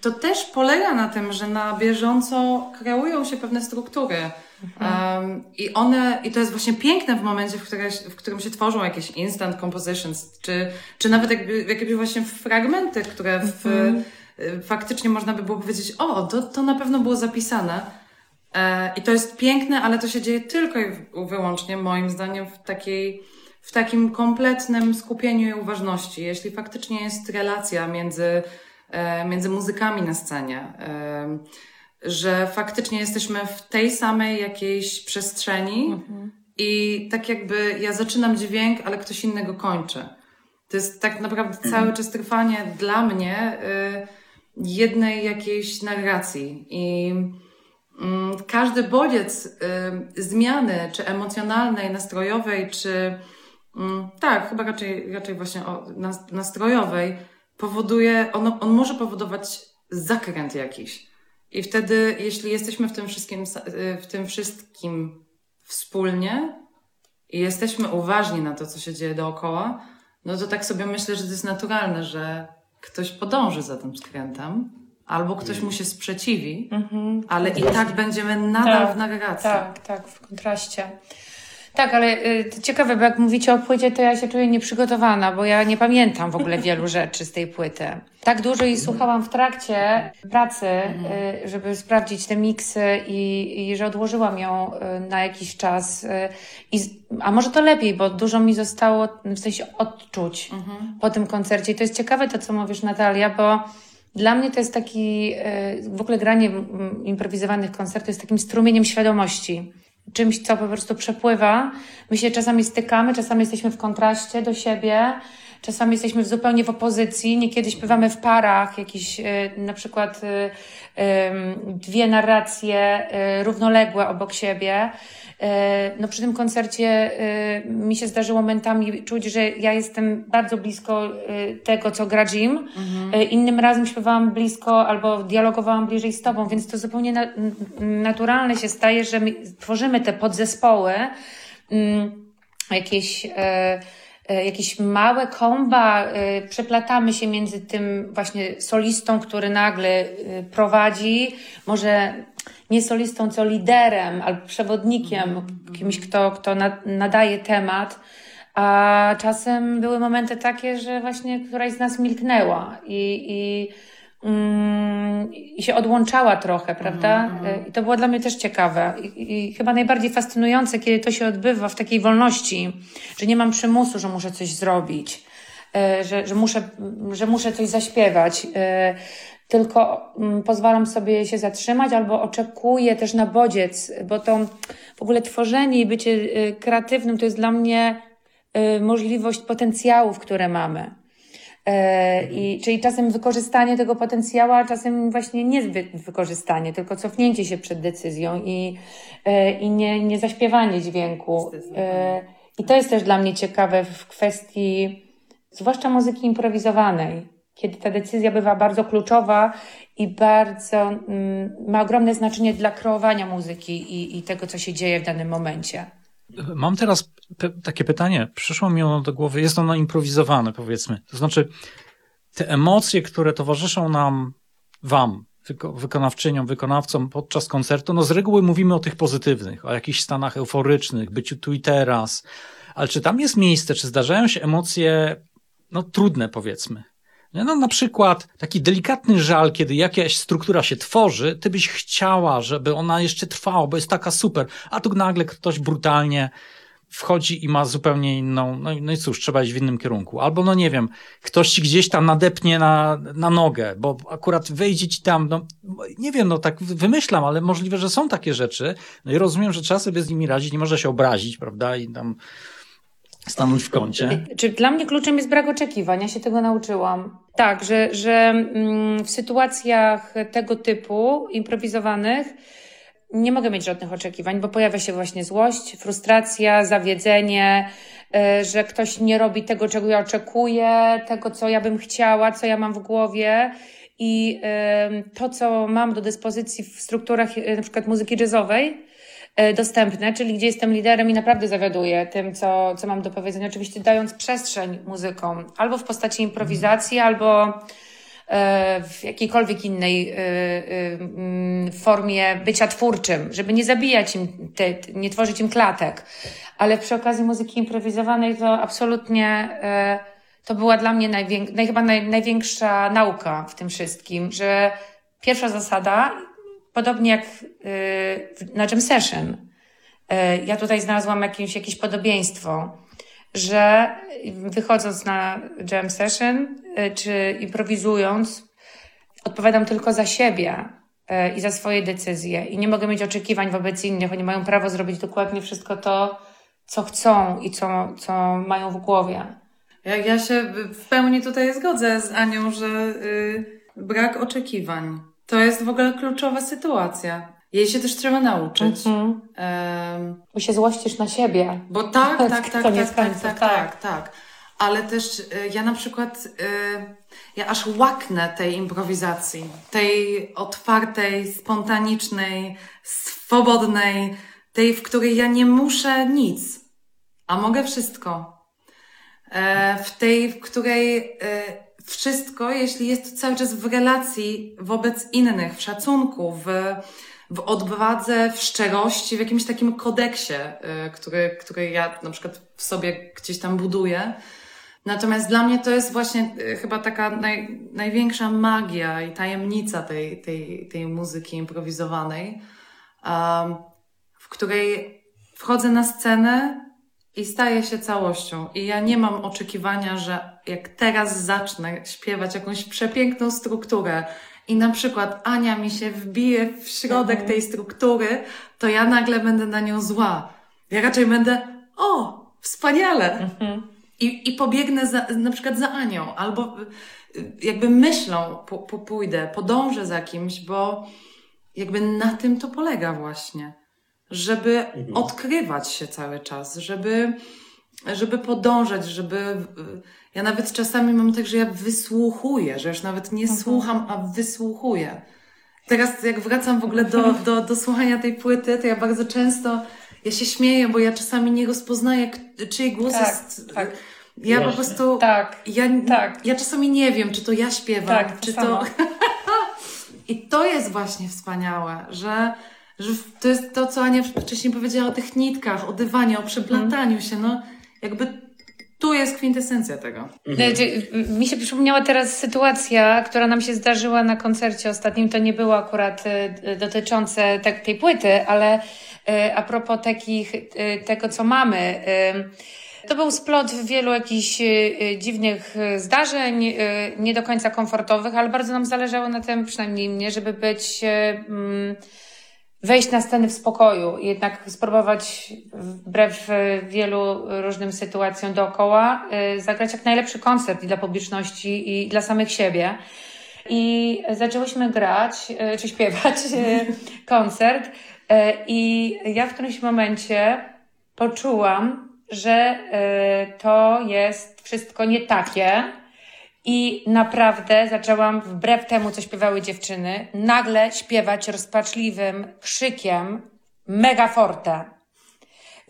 to też polega na tym, że na bieżąco kreują się pewne struktury. Mhm. Um, I one, i to jest właśnie piękne w momencie, w, które, w którym się tworzą jakieś instant compositions, czy, czy nawet jakby, jakieś właśnie fragmenty, które w, mhm. Y, faktycznie można by było powiedzieć, o, to, to na pewno było zapisane. E, I to jest piękne, ale to się dzieje tylko i wyłącznie, moim zdaniem, w takiej, w takim kompletnym skupieniu i uważności. Jeśli faktycznie jest relacja między E, między muzykami na scenie, e, że faktycznie jesteśmy w tej samej jakiejś przestrzeni mhm. i tak jakby ja zaczynam dźwięk, ale ktoś innego kończy. To jest tak naprawdę cały czas trwanie dla mnie e, jednej jakiejś narracji i mm, każdy bodziec zmiany, czy emocjonalnej, nastrojowej, czy mm, tak, chyba raczej, raczej właśnie nastrojowej, powoduje, on, on może powodować zakręt jakiś. I wtedy, jeśli jesteśmy w tym wszystkim, w tym wszystkim wspólnie i jesteśmy uważni na to, co się dzieje dookoła, no to tak sobie myślę, że to jest naturalne, że ktoś podąży za tym skrętem, albo ktoś mu się sprzeciwi, mhm. ale i tak będziemy nadal tak, w narracji. Tak, tak, w kontraście. Tak, ale y, ciekawe, bo jak mówicie o płycie, to ja się czuję nieprzygotowana, bo ja nie pamiętam w ogóle wielu rzeczy z tej płyty. Tak dużo jej słuchałam w trakcie pracy, y, żeby sprawdzić te miksy i, i że odłożyłam ją y, na jakiś czas. Y, I, a może to lepiej, bo dużo mi zostało w sensie odczuć mhm. po tym koncercie. I to jest ciekawe to, co mówisz Natalia, bo dla mnie to jest taki, y, w ogóle granie improwizowanych koncertów jest takim strumieniem świadomości czymś, co po prostu przepływa. My się czasami stykamy, czasami jesteśmy w kontraście do siebie, czasami jesteśmy zupełnie w opozycji. Niekiedy śpiewamy w parach, jakieś e, na przykład e, dwie narracje e, równoległe obok siebie. E, no przy tym koncercie e, mi się zdarzyło momentami czuć, że ja jestem bardzo blisko e, tego, co gra Jim. Mhm. Innym razem śpiewałam blisko albo dialogowałam bliżej z tobą, więc to zupełnie na, naturalne się staje, że my tworzymy te podzespoły, mm, jakieś jakieś małe komba, przeplatamy się między tym właśnie solistą, który nagle prowadzi, może nie solistą, co liderem albo przewodnikiem, kimś, kto, kto nadaje temat. A czasem były momenty takie, że właśnie któraś z nas milknęła i, i, mm, i się odłączała trochę, prawda? Mm. I to było dla mnie też ciekawe. I, I, chyba najbardziej fascynujące, kiedy to się odbywa w takiej wolności, że nie mam przymusu, że muszę coś zrobić, e, że, że, muszę, że muszę coś zaśpiewać. Tylko mm, pozwalam sobie się zatrzymać albo oczekuję też na bodziec, bo to w ogóle tworzenie i bycie y, kreatywnym to jest dla mnie y, możliwość potencjałów, które mamy. E, I, czyli czasem wykorzystanie tego potencjału, a czasem właśnie nie wykorzystanie, tylko cofnięcie się przed decyzją i, e, i nie, nie zaśpiewanie dźwięku. E, I to jest też dla mnie ciekawe w kwestii, zwłaszcza muzyki improwizowanej kiedy ta decyzja bywa bardzo kluczowa i bardzo mm, ma ogromne znaczenie dla kreowania muzyki i, i tego, co się dzieje w danym momencie. Mam teraz takie pytanie, przyszło mi ono do głowy, jest ono improwizowane, powiedzmy. To znaczy, te emocje, które towarzyszą nam, wam, wyko wykonawczyniom, wykonawcom podczas koncertu, no z reguły mówimy o tych pozytywnych, o jakichś stanach euforycznych, byciu tu i teraz, ale czy tam jest miejsce, czy zdarzają się emocje, no trudne powiedzmy. No na przykład taki delikatny żal, kiedy jakaś struktura się tworzy, ty byś chciała, żeby ona jeszcze trwała, bo jest taka super, a tu nagle ktoś brutalnie wchodzi i ma zupełnie inną, no, no i cóż, trzeba iść w innym kierunku. Albo, no nie wiem, ktoś ci gdzieś tam nadepnie na, na nogę, bo akurat wejdzie ci tam, no nie wiem, no tak wymyślam, ale możliwe, że są takie rzeczy. No i rozumiem, że trzeba sobie z nimi radzić, nie można się obrazić, prawda, i tam stanąć w kącie. Czy dla mnie kluczem jest brak oczekiwań? Ja się tego nauczyłam. Tak, że, że mm, w sytuacjach tego typu improwizowanych nie mogę mieć żadnych oczekiwań, bo pojawia się właśnie złość, frustracja, zawiedzenie, e, że ktoś nie robi tego, czego ja oczekuję, tego, co ja bym chciała, co ja mam w głowie. I to, co mam do dyspozycji w strukturach e, na przykład muzyki jazzowej, dostępne, czyli gdzie jestem liderem i naprawdę zawiaduję tym, co, co mam do powiedzenia, oczywiście dając przestrzeń muzykom, albo w postaci improwizacji, albo E, w jakiejkolwiek innej e, e, mm, formie bycia twórczym, żeby nie zabijać im, te, nie tworzyć im klatek. Ale przy okazji muzyki improwizowanej to absolutnie to była dla mnie najwięk, naj, chyba naj, największa nauka w tym wszystkim, że pierwsza zasada, podobnie jak na jam session, ja tutaj znalazłam jakieś, jakieś podobieństwo że wychodząc na jam session y, czy improwizując, odpowiadam tylko za siebie y, i za swoje decyzje i nie mogę mieć oczekiwań wobec innych. Oni mają prawo zrobić dokładnie wszystko to, co chcą i co, co mają w głowie. Ja, ja się w pełni tutaj zgodzę z Anią, że brak oczekiwań to jest w ogóle kluczowa sytuacja. Jej się też trzeba nauczyć. Mhm. Um, bo się złościsz na siebie. Bo tak, tak, tak, tak, tak, tak, tak, tak, tak. Ale też y, ja na przykład, y, ja aż łaknę tej improwizacji, tej otwartej, spontanicznej, swobodnej, tej, w której ja nie muszę nic, a mogę wszystko. E, w tej, w której e, wszystko, jeśli jest to cały czas w relacji wobec innych, w szacunku, w, w odwadze, w szczerości, w jakimś takim kodeksie, y, który, który ja na przykład w sobie gdzieś tam buduję. Natomiast dla mnie to jest właśnie y, chyba taka naj, największa magia i tajemnica tej, tej, tej muzyki improwizowanej, um, w której wchodzę na scenę i staję się całością. I ja nie mam oczekiwania, że jak teraz zacznę śpiewać jakąś przepiękną strukturę, i na przykład Ania mi się wbije w środek mhm. tej struktury, to ja nagle będę na nią zła. Ja raczej będę, o, wspaniale. Mhm. I, I pobiegnę za, na przykład za Anią, albo y, jakby myślą po, po pójdę, podążę za kimś, bo jakby na tym to polega właśnie. Żeby mhm. odkrywać się cały czas, żeby, żeby podążać, żeby ja nawet czasami mam tak, że ja wysłuchuję, że już nawet nie mhm. słucham, a wysłuchuję. Teraz jak wracam w ogóle do, do, do słuchania tej płyty, to ja bardzo często, ja się śmieję, bo ja czasami nie rozpoznaję, czyj głos tak, jest... Tak. Ja Właśnie. po prostu... Tak, ja, tak. ja czasami nie wiem, czy to ja śpiewam, tak, czy to... I to jest właśnie wspaniałe, że, że to jest to, co Ania wcześniej powiedziała o tych nitkach, o dywanie, o przeplataniu mm. się, no jakby tu jest kwintesencja tego. Mhm. Mi się przypomniała teraz sytuacja, która nam się zdarzyła na koncercie ostatnim. To nie było akurat y, dotyczące te, tej płyty, ale y, a propos takich, y, tego, co mamy. To był splot wielu jakichś dziwnych zdarzeń, nie do końca komfortowych, ale bardzo nam zależało na tym, przynajmniej mnie, żeby być mm, wejść na sceny w spokoju, jednak spróbować wbrew wielu różnym sytuacjom dookoła y, zagrać jak najlepszy koncert i dla publiczności i dla samych siebie. I zaczęłyśmy grać, y, czy śpiewać koncert i ja w którymś momencie poczułam, że to jest wszystko nie takie, i naprawdę zaczęłam, wbrew temu, co śpiewały dziewczyny, nagle śpiewać rozpaczliwym krzykiem mega forte.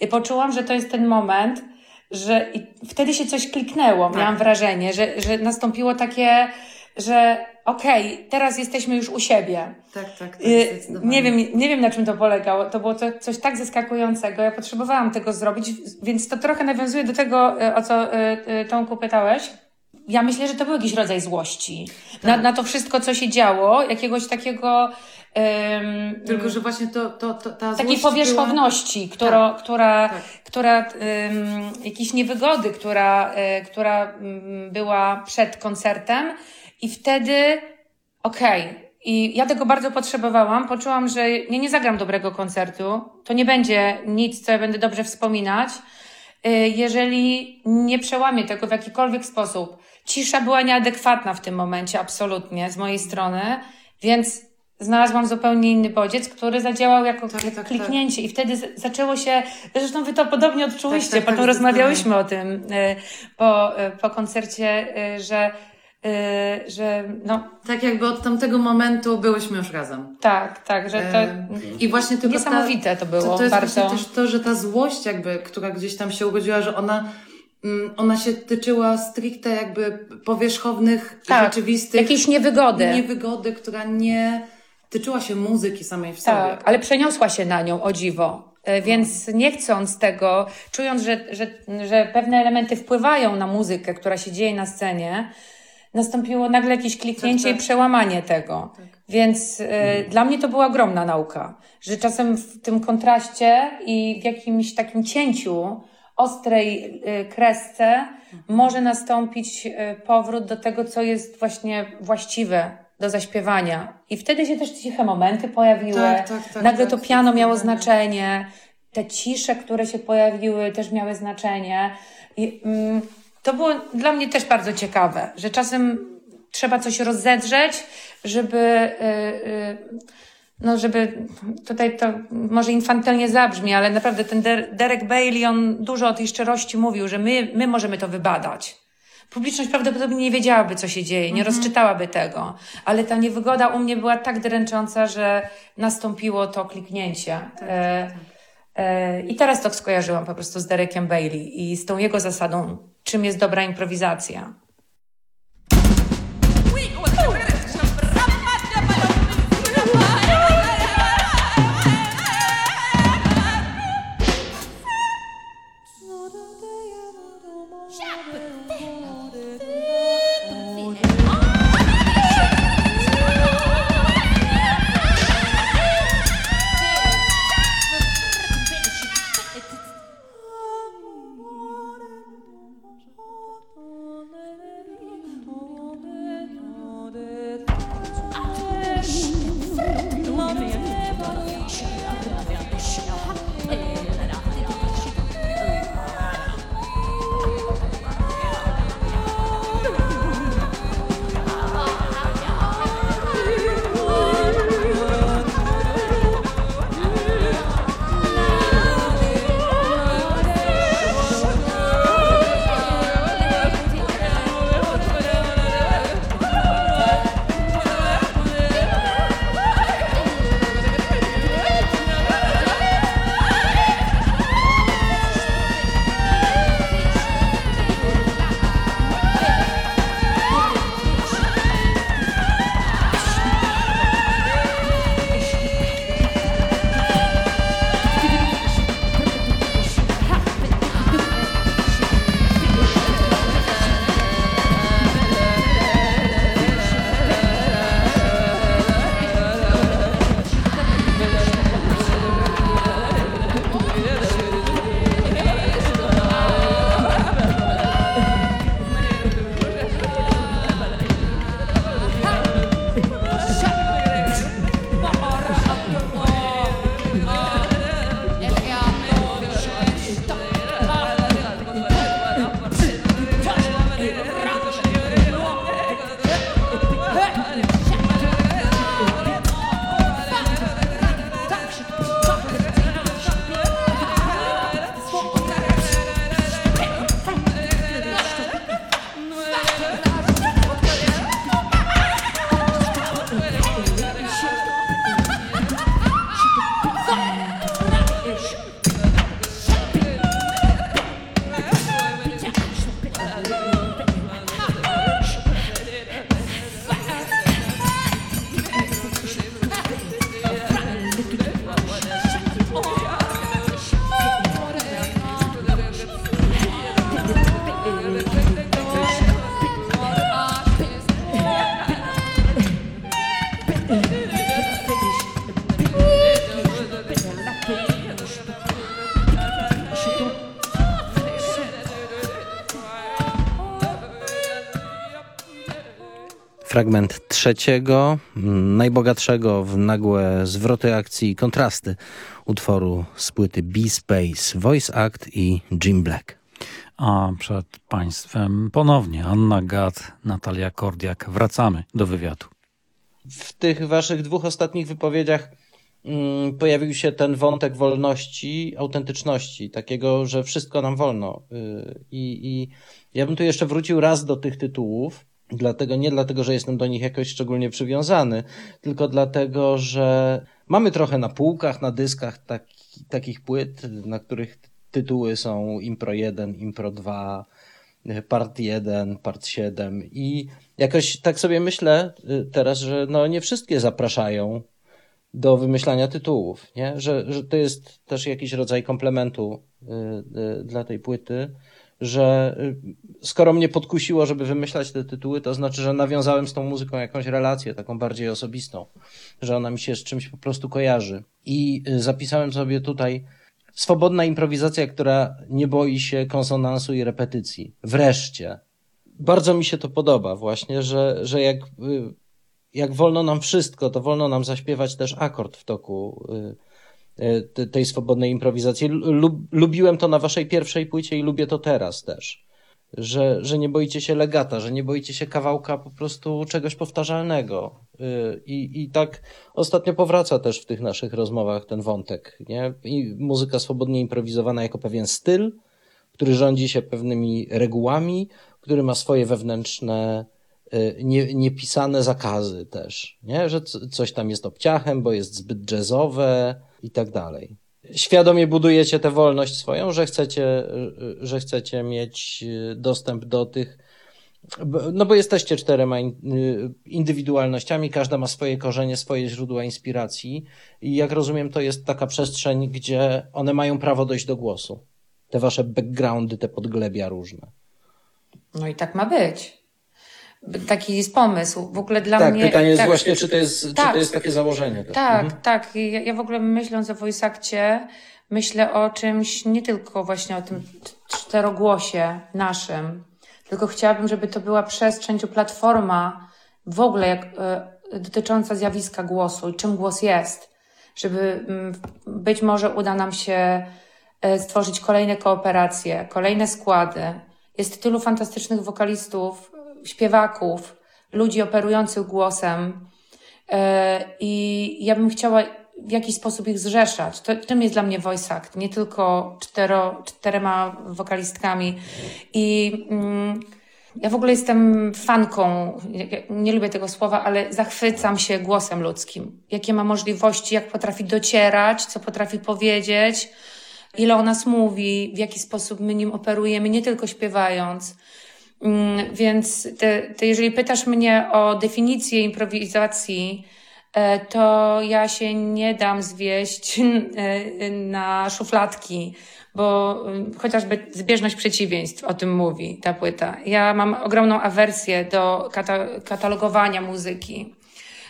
I poczułam, że to jest ten moment, że i wtedy się coś kliknęło. Tak. Miałam wrażenie, że, że nastąpiło takie, że okej, okay, teraz jesteśmy już u siebie. Tak, tak, tak y, nie wiem, nie wiem na czym to polegało. To było to, coś tak zaskakującego. Ja potrzebowałam tego zrobić, więc to trochę nawiązuje do tego, y, o co y, Tomku pytałeś. Ja myślę, że to był jakiś rodzaj złości tak. na, na to wszystko, co się działo, jakiegoś takiego Um, Tylko, że właśnie to, to, to ta Takiej powierzchowności, była... która, tak, która, tak. która um, jakieś niewygody, która, y, która um, była przed koncertem i wtedy okej. Okay. I ja tego bardzo potrzebowałam. Poczułam, że nie, nie zagram dobrego koncertu. To nie będzie nic, co ja będę dobrze wspominać, jeżeli nie przełamię tego w jakikolwiek sposób. Cisza była nieadekwatna w tym momencie, absolutnie, z mojej strony, więc znalazłam zupełnie inny bodziec, który zadziałał jako tak, tak, kliknięcie tak. i wtedy zaczęło się, zresztą wy to podobnie odczułyście, tak, tak, potem tak, rozmawiałyśmy o tym y, po, y, po koncercie, y, że że no... Tak jakby od tamtego momentu byłyśmy już razem. Tak, tak, że to I właśnie tylko niesamowite to było to, to jest bardzo. właśnie też to, że ta złość jakby, która gdzieś tam się urodziła, że ona mm, ona się tyczyła stricte jakby powierzchownych, tak, rzeczywistych... jakiejś niewygody. Niewygody, która nie tyczyła się muzyki samej w sobie. Tak, ale przeniosła się na nią, o dziwo. E, więc nie chcąc tego, czując, że, że, że pewne elementy wpływają na muzykę, która się dzieje na scenie, nastąpiło nagle jakieś kliknięcie tak, tak. i przełamanie tego. Tak. Więc y, dla mnie to była ogromna nauka, że czasem w tym kontraście i w jakimś takim cięciu, ostrej y, kresce, mhm. może nastąpić y, powrót do tego, co jest właśnie właściwe do zaśpiewania. I wtedy się też ciche momenty pojawiły. Tak, tak, tak, Nagle to tak, piano miało znaczenie. Te cisze, które się pojawiły, też miały znaczenie. I, mm, to było dla mnie też bardzo ciekawe, że czasem trzeba coś rozedrzeć, żeby, yy, yy, no żeby tutaj to może infantylnie zabrzmi, ale naprawdę ten Derek Bailey, on dużo o tej szczerości mówił, że my, my możemy to wybadać. Publiczność prawdopodobnie nie wiedziałaby, co się dzieje, nie mhm. rozczytałaby tego, ale ta niewygoda u mnie była tak dręcząca, że nastąpiło to kliknięcie. Tak, e, tak, tak. E, I teraz to skojarzyłam po prostu z Derekiem Bailey i z tą jego zasadą, czym jest dobra improwizacja. Fragment trzeciego, najbogatszego w nagłe zwroty akcji i kontrasty utworu z płyty B-Space, Voice Act i Jim Black. A przed Państwem ponownie Anna Gad, Natalia Kordiak. Wracamy do wywiadu. W tych waszych dwóch ostatnich wypowiedziach mm, pojawił się ten wątek wolności, autentyczności, takiego, że wszystko nam wolno. Y, I, I ja bym tu jeszcze wrócił raz do tych tytułów. Dlatego, nie dlatego, że jestem do nich jakoś szczególnie przywiązany, tylko dlatego, że mamy trochę na półkach, na dyskach taki, takich płyt, na których tytuły są Impro 1, Impro 2, Part 1, Part 7 i jakoś tak sobie myślę y, teraz, że no nie wszystkie zapraszają do wymyślania tytułów, nie? Że, że to jest też jakiś rodzaj komplementu y, y, dla tej płyty, że skoro mnie podkusiło, żeby wymyślać te tytuły, to znaczy, że nawiązałem z tą muzyką jakąś relację, taką bardziej osobistą, że ona mi się z czymś po prostu kojarzy. I zapisałem sobie tutaj swobodna improwizacja, która nie boi się konsonansu i repetycji. Wreszcie. Bardzo mi się to podoba właśnie, że, że jak, jak wolno nam wszystko, to wolno nam zaśpiewać też akord w toku y, y, tej swobodnej improwizacji. Lubiłem to na waszej pierwszej płycie i lubię to teraz też że, że nie boicie się legata, że nie boicie się kawałka po prostu czegoś powtarzalnego. Y, I, I tak ostatnio powraca też w tych naszych rozmowach ten wątek. Nie? I muzyka swobodnie improwizowana jako pewien styl, który rządzi się pewnymi regułami, który ma swoje wewnętrzne, y, nie, niepisane zakazy też. Nie? Że coś tam jest obciachem, bo jest zbyt jazzowe i tak dalej świadomie budujecie tę wolność swoją, że chcecie, że chcecie mieć dostęp do tych, no bo jesteście czterema indywidualnościami, każda ma swoje korzenie, swoje źródła inspiracji i jak rozumiem, to jest taka przestrzeń, gdzie one mają prawo dojść do głosu. Te wasze backgroundy, te podglebia różne. No i tak ma być taki jest pomysł. W ogóle dla tak, mnie. Pytanie jest tak, właśnie, czy to jest, tak, czy to tak. jest takie założenie. Też. Tak, mhm. tak. Ja, ja w ogóle myśląc o Wojsakcie, myślę o czymś nie tylko właśnie o tym czterogłosie naszym, tylko chciałabym, żeby to była przestrzeń czy platforma w ogóle jak, y, dotycząca zjawiska głosu i czym głos jest. Żeby y, być może uda nam się y, stworzyć kolejne kooperacje, kolejne składy. Jest tylu fantastycznych wokalistów, śpiewaków, ludzi operujących głosem. E, I ja bym chciała w jakiś sposób ich zrzeszać. To, tym jest dla mnie voice act, nie tylko cztero, czterema wokalistkami. I mm, ja w ogóle jestem fanką, nie lubię tego słowa, ale zachwycam się głosem ludzkim. Jakie ma możliwości, jak potrafi docierać, co potrafi powiedzieć, ile o nas mówi, w jaki sposób my nim operujemy, nie tylko śpiewając. Mm, więc te, te jeżeli pytasz mnie o definicję improwizacji, e, to ja się nie dam zwieść e, na szufladki, bo mm, chociażby zbieżność przeciwieństw o tym mówi ta płyta. Ja mam ogromną awersję do kata katalogowania muzyki,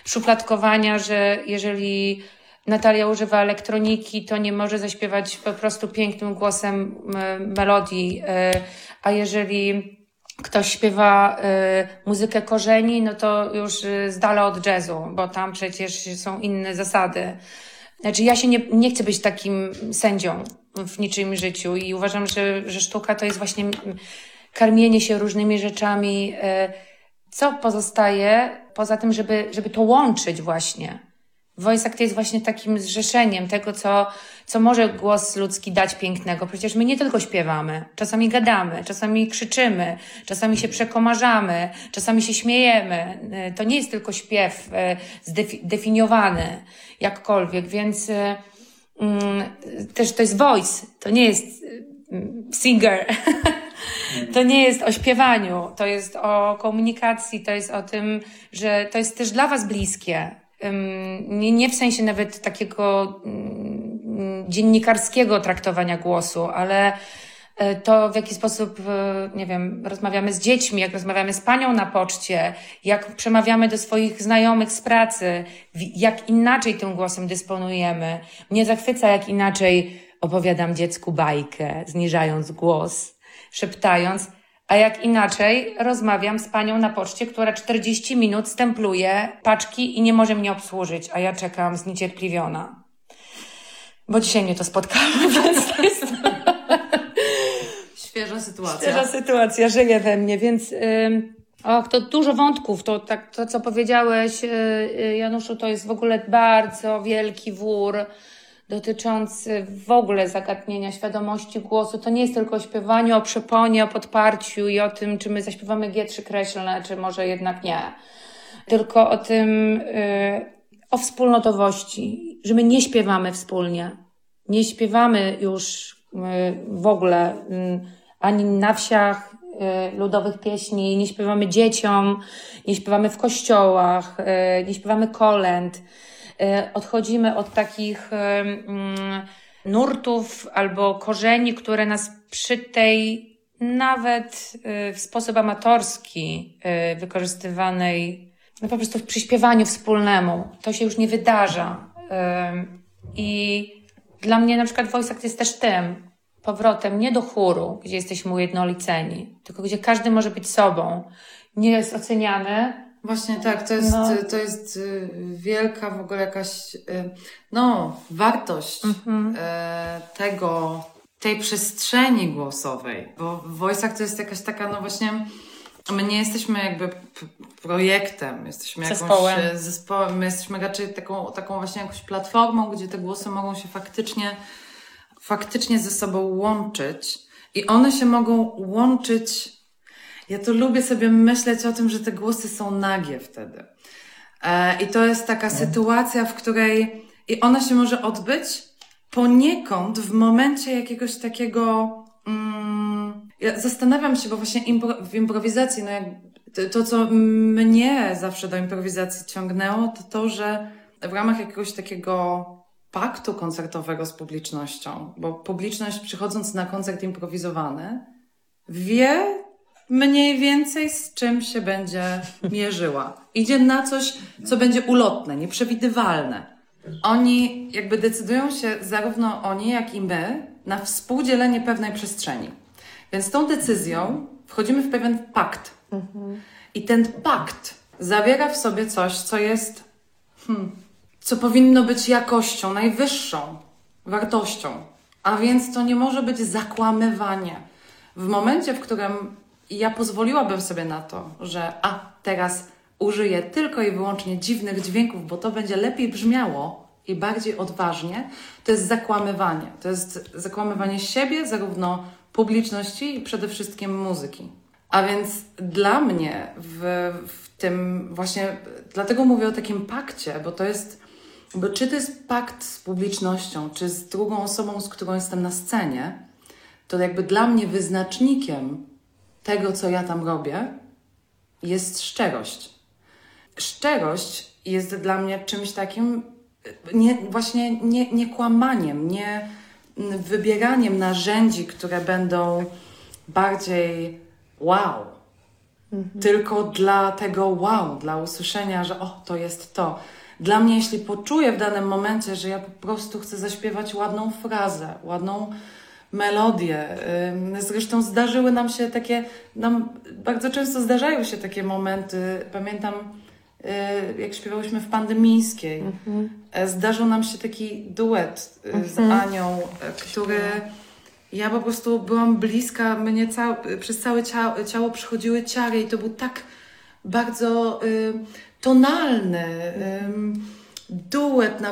szufladkowania, że jeżeli Natalia używa elektroniki, to nie może zaśpiewać po prostu pięknym głosem melodii, e, a jeżeli ktoś śpiewa y, muzykę korzeni, no to już y, z dala od jazzu, bo tam przecież są inne zasady. Znaczy, ja się nie, nie chcę być takim sędzią w niczym życiu i uważam, że, że sztuka to jest właśnie karmienie się różnymi rzeczami. Y, co pozostaje poza tym, żeby, żeby to łączyć właśnie? Voice act jest właśnie takim zrzeszeniem tego, co, co może głos ludzki dać pięknego. Przecież my nie tylko śpiewamy, czasami gadamy, czasami krzyczymy, czasami się przekomarzamy, czasami się śmiejemy. Y, to nie jest tylko śpiew y, zdefiniowany jakkolwiek, więc y, mm, też to jest voice, to nie jest singer. To nie jest o śpiewaniu, to jest o komunikacji, to jest o tym, że to jest też dla Was bliskie nie, nie w sensie nawet takiego mm, dziennikarskiego traktowania głosu, ale e, to w jaki sposób, e, nie wiem, rozmawiamy z dziećmi, jak rozmawiamy z panią na poczcie, jak przemawiamy do swoich znajomych z pracy, jak inaczej tym głosem dysponujemy. Mnie zachwyca, jak inaczej opowiadam dziecku bajkę, zniżając głos, szeptając, A jak inaczej, rozmawiam z panią na poczcie, która 40 minut stempluje paczki i nie może mnie obsłużyć, a ja czekam zniecierpliwiona. Bo dzisiaj mnie to spotkało, więc to jest Świeża sytuacja. świeża sytuacja, żyje we mnie, więc och, to dużo wątków. To, tak, to co powiedziałeś, yy, yy, Januszu, to jest w ogóle bardzo wielki wór dotyczący w ogóle zagadnienia świadomości głosu. To nie jest tylko o śpiewaniu, o przeponie, o podparciu i o tym, czy my zaśpiewamy G3 kreślne, czy może jednak nie. Tylko o tym, yy, o wspólnotowości, że my nie śpiewamy wspólnie. Nie śpiewamy już yy, w ogóle yy, ani na wsiach ludowych pieśni, nie śpiewamy dzieciom, nie śpiewamy w kościołach, nie śpiewamy kolęd. Yy, Odchodzimy od takich yy, mm, nurtów albo korzeni, które nas przy tej nawet yy, w sposób amatorski wykorzystywanej, no po prostu przy śpiewaniu wspólnemu. To się już nie wydarza. I dla mnie na przykład Voice Act jest też tym powrotem nie do chóru, gdzie jesteśmy ujednoliceni, tylko gdzie każdy może być sobą, nie jest oceniany. Właśnie tak, to jest, No. to jest y, wielka w ogóle jakaś, y, no, wartość Mhm. e, tego, tej przestrzeni głosowej, bo w Voice'ach to jest jakaś taka, no właśnie, my nie jesteśmy jakby projektem, jesteśmy jakąś Zespołem. e, zespołem, my jesteśmy raczej taką, taką właśnie jakąś platformą, gdzie te głosy mogą się faktycznie, faktycznie ze sobą łączyć i one się mogą łączyć ja to lubię sobie myśleć o tym, że te głosy są nagie wtedy. E, I to jest taka sytuacja, w której i ona się może odbyć poniekąd w momencie jakiegoś takiego. Mm, ja zastanawiam się, bo właśnie impro, w improwizacji, no jak, to, to, co mnie zawsze do improwizacji ciągnęło, to to, że w ramach jakiegoś takiego paktu koncertowego z publicznością, bo publiczność przychodząc na koncert improwizowany wie mniej więcej z czym się będzie mierzyła. Idzie na coś, co będzie ulotne, nieprzewidywalne. Oni jakby decydują się, zarówno oni, jak i my, na współdzielenie pewnej przestrzeni. Więc tą decyzją wchodzimy w pewien pakt. I ten pakt zawiera w sobie coś, co jest, hmm, co powinno być jakością najwyższą, wartością. A więc to nie może być zakłamywanie. W momencie, w którym ja pozwoliłabym sobie na to, że a teraz użyję tylko i wyłącznie dziwnych dźwięków, bo to będzie lepiej brzmiało i bardziej odważnie, to jest zakłamywanie. To jest zakłamywanie siebie, zarówno publiczności i przede wszystkim muzyki. A więc dla mnie w, w tym właśnie, dlatego mówię o takim pakcie, bo to jest, bo czy to jest pakt z publicznością, czy z drugą osobą, z którą jestem na scenie, to jakby dla mnie wyznacznikiem tego, co ja tam robię, jest szczerość. Szczerość jest dla mnie czymś takim, nie, właśnie nie, nie kłamaniem, nie wybieraniem narzędzi, które będą bardziej wow. Tylko dla tego wow, dla usłyszenia, że o, to jest to. Dla mnie, jeśli poczuję w danym momencie, że ja po prostu chcę zaśpiewać ładną frazę, ładną melodię. Ym, Zresztą zdarzyły nam się takie, nam bardzo często zdarzają się takie momenty. Pamiętam, y, jak śpiewałyśmy w Pandemińskiej, e, zdarzył nam się taki duet y, z Anią, e, który ja po prostu byłam bliska, mnie cał, przez całe ciało, ciało przychodziły ciary i to był tak bardzo y, tonalny ym, duet na